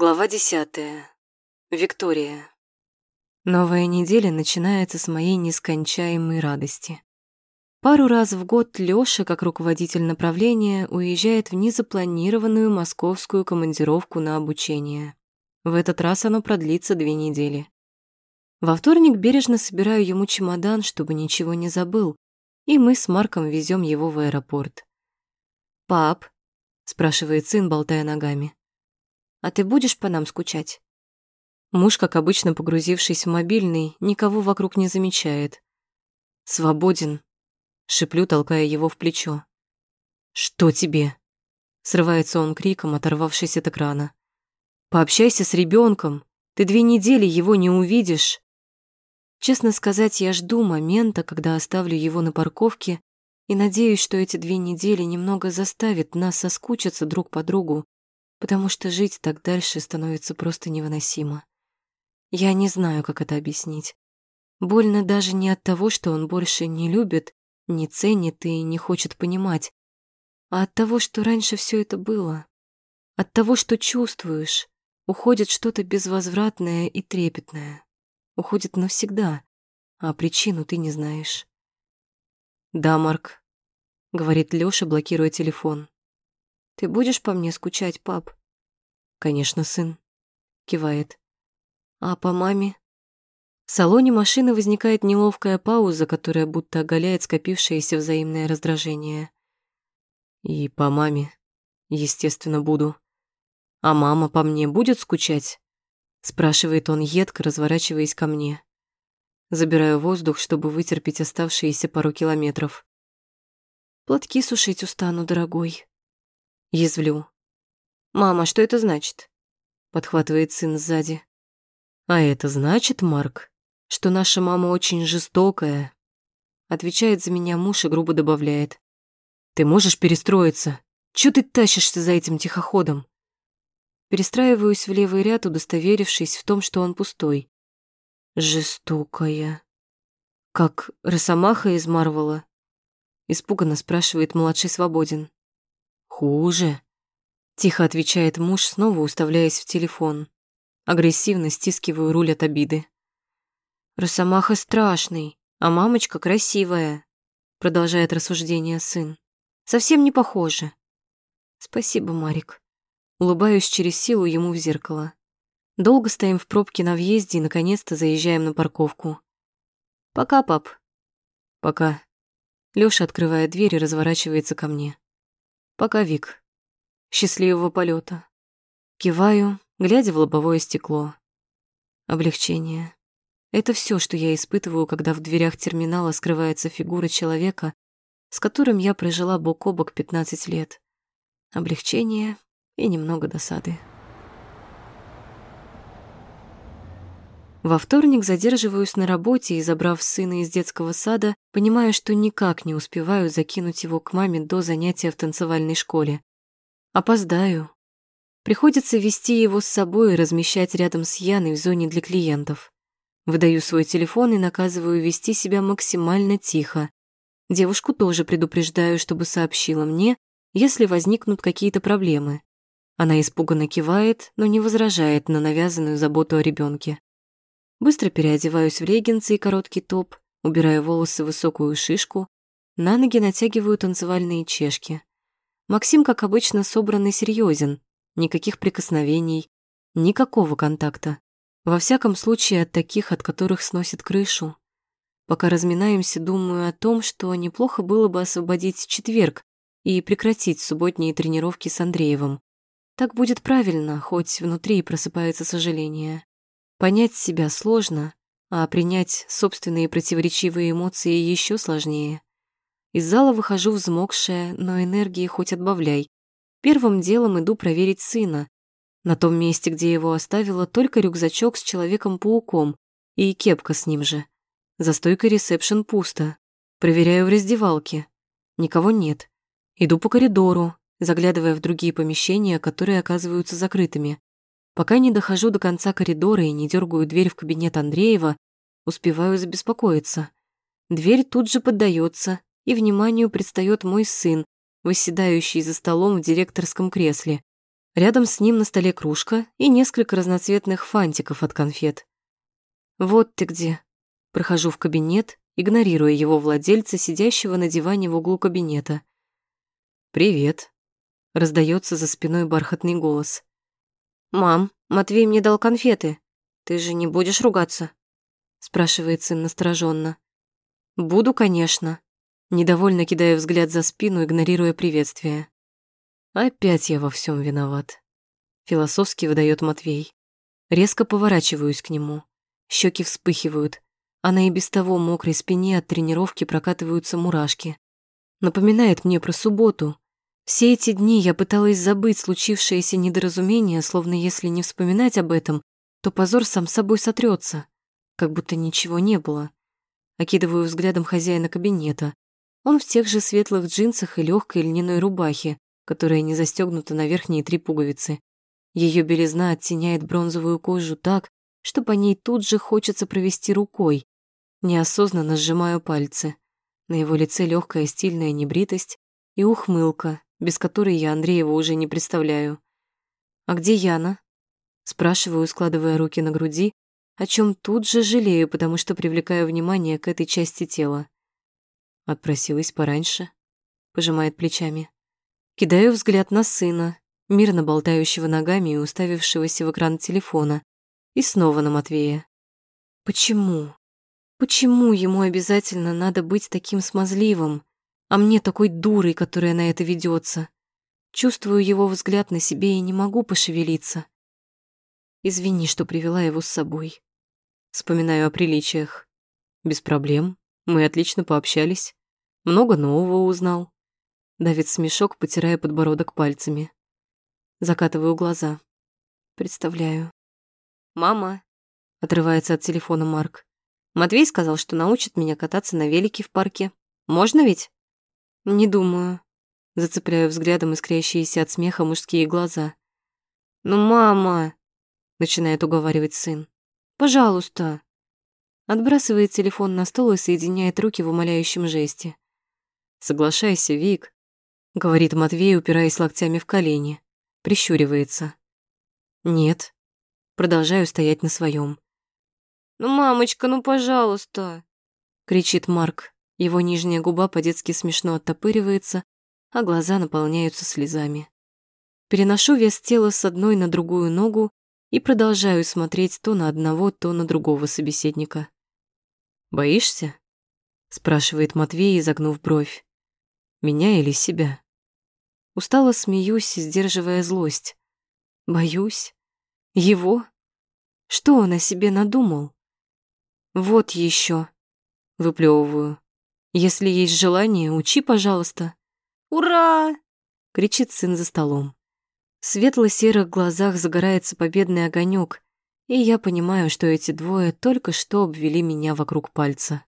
Глава десятая. Виктория. Новая неделя начинается с моей нескончаемой радости. Пару раз в год Лёша, как руководитель направления, уезжает в незапланированную московскую командировку на обучение. В этот раз оно продлится две недели. Во вторник бережно собираю ему чемодан, чтобы ничего не забыл, и мы с Марком везем его в аэропорт. «Пап», — спрашивает сын, болтая ногами, «а ты будешь по нам скучать?» Муж, как обычно погрузившись в мобильный, никого вокруг не замечает. «Свободен», — шиплю, толкая его в плечо. «Что тебе?» — срывается он криком, оторвавшись от экрана. «Пообщайся с ребенком. Ты две недели его не увидишь». Честно сказать, я жду момента, когда оставлю его на парковке и надеюсь, что эти две недели немного заставят нас соскучиться друг по другу, потому что жить так дальше становится просто невыносимо. Я не знаю, как это объяснить. Больно даже не от того, что он больше не любит, не ценит и не хочет понимать, а от того, что раньше все это было. От того, что чувствуешь, уходит что-то безвозвратное и трепетное уходит навсегда, а причину ты не знаешь. «Да, Марк», — говорит Лёша, блокируя телефон. «Ты будешь по мне скучать, пап?» «Конечно, сын», — кивает. «А по маме?» В салоне машины возникает неловкая пауза, которая будто оголяет скопившееся взаимное раздражение. «И по маме, естественно, буду. А мама по мне будет скучать?» спрашивает он едко, разворачиваясь ко мне. Забираю воздух, чтобы вытерпеть оставшиеся пару километров. Платки сушить устану, дорогой. Язвлю. «Мама, что это значит?» Подхватывает сын сзади. «А это значит, Марк, что наша мама очень жестокая», отвечает за меня муж и грубо добавляет. «Ты можешь перестроиться? Чё ты тащишься за этим тихоходом? Перестраиваюсь в левый ряд, удостоверившись в том, что он пустой. Жестокая. Как Росомаха из Марвела? Испуганно спрашивает младший Свободен. Хуже. Тихо отвечает муж, снова уставляясь в телефон. Агрессивно стискиваю руль от обиды. Росомаха страшный, а мамочка красивая. Продолжает рассуждение сын. Совсем не похоже. Спасибо, Марик. Улыбаюсь через силу ему в зеркало. Долго стоим в пробке на въезде и, наконец-то, заезжаем на парковку. «Пока, пап». «Пока». Лёша открывает дверь и разворачивается ко мне. «Пока, Вик. Счастливого полета. Киваю, глядя в лобовое стекло. Облегчение. Это все, что я испытываю, когда в дверях терминала скрывается фигура человека, с которым я прожила бок о бок 15 лет. Облегчение и немного досады. Во вторник задерживаюсь на работе и, забрав сына из детского сада, понимаю, что никак не успеваю закинуть его к маме до занятия в танцевальной школе. Опоздаю. Приходится вести его с собой и размещать рядом с Яной в зоне для клиентов. Выдаю свой телефон и наказываю вести себя максимально тихо. Девушку тоже предупреждаю, чтобы сообщила мне, если возникнут какие-то проблемы. Она испуганно кивает, но не возражает на навязанную заботу о ребенке. Быстро переодеваюсь в регенцы и короткий топ, убираю волосы в высокую шишку, на ноги натягиваю танцевальные чешки. Максим, как обычно, собран и серьезен, никаких прикосновений, никакого контакта. Во всяком случае, от таких, от которых сносит крышу. Пока разминаемся, думаю о том, что неплохо было бы освободить четверг и прекратить субботние тренировки с Андреевым. Так будет правильно, хоть внутри просыпается сожаление. Понять себя сложно, а принять собственные противоречивые эмоции еще сложнее. Из зала выхожу взмокшая, но энергии хоть отбавляй. Первым делом иду проверить сына. На том месте, где его оставила, только рюкзачок с Человеком-пауком и кепка с ним же. За стойкой ресепшн пусто. Проверяю в раздевалке. Никого нет. Иду по коридору, заглядывая в другие помещения, которые оказываются закрытыми. Пока не дохожу до конца коридора и не дергаю дверь в кабинет Андреева, успеваю забеспокоиться. Дверь тут же поддается, и вниманию предстает мой сын, восседающий за столом в директорском кресле. Рядом с ним на столе кружка и несколько разноцветных фантиков от конфет. «Вот ты где!» Прохожу в кабинет, игнорируя его владельца, сидящего на диване в углу кабинета. «Привет!» Раздается за спиной бархатный голос. «Мам, Матвей мне дал конфеты. Ты же не будешь ругаться?» Спрашивает сын настороженно. «Буду, конечно». Недовольно кидаю взгляд за спину, игнорируя приветствие. Опять я во всем виноват. Философски выдает Матвей. Резко поворачиваюсь к нему. Щеки вспыхивают, а на и без того мокрой спине от тренировки прокатываются мурашки. Напоминает мне про субботу. Все эти дни я пыталась забыть случившееся недоразумение, словно если не вспоминать об этом, то позор сам собой сотрется, как будто ничего не было. Окидываю взглядом хозяина кабинета. Он в тех же светлых джинсах и легкой льняной рубахе, которая не застегнута на верхние три пуговицы. Ее белизна оттеняет бронзовую кожу так, что по ней тут же хочется провести рукой. Неосознанно сжимаю пальцы. На его лице легкая стильная небритость и ухмылка, без которой я Андреева уже не представляю. «А где Яна?» Спрашиваю, складывая руки на груди, о чем тут же жалею, потому что привлекаю внимание к этой части тела. Отпросилась пораньше, пожимает плечами. Кидаю взгляд на сына, мирно болтающего ногами и уставившегося в экран телефона, и снова на Матвея. Почему? Почему ему обязательно надо быть таким смазливым, а мне такой дурой, которая на это ведется? Чувствую его взгляд на себе и не могу пошевелиться. Извини, что привела его с собой. Вспоминаю о приличиях. Без проблем. Мы отлично пообщались. Много нового узнал. Давит смешок, потирая подбородок пальцами. Закатываю глаза. Представляю. «Мама», — отрывается от телефона Марк. «Матвей сказал, что научит меня кататься на велике в парке. Можно ведь?» «Не думаю», — зацепляю взглядом искрящиеся от смеха мужские глаза. «Ну, мама», — начинает уговаривать сын. «Пожалуйста». Отбрасывает телефон на стол и соединяет руки в умоляющем жесте. «Соглашайся, Вик», говорит Матвей, упираясь локтями в колени. Прищуривается. Нет. Продолжаю стоять на своем. «Ну, мамочка, ну, пожалуйста!» кричит Марк. Его нижняя губа по-детски смешно оттопыривается, а глаза наполняются слезами. Переношу вес тела с одной на другую ногу и продолжаю смотреть то на одного, то на другого собеседника. «Боишься?» — спрашивает Матвей, изогнув бровь. «Меня или себя?» Устало смеюсь, сдерживая злость. Боюсь. Его? Что он о себе надумал? Вот еще. Выплевываю. Если есть желание, учи, пожалуйста. Ура! кричит сын за столом. В светло-серых глазах загорается победный огонек, и я понимаю, что эти двое только что обвели меня вокруг пальца.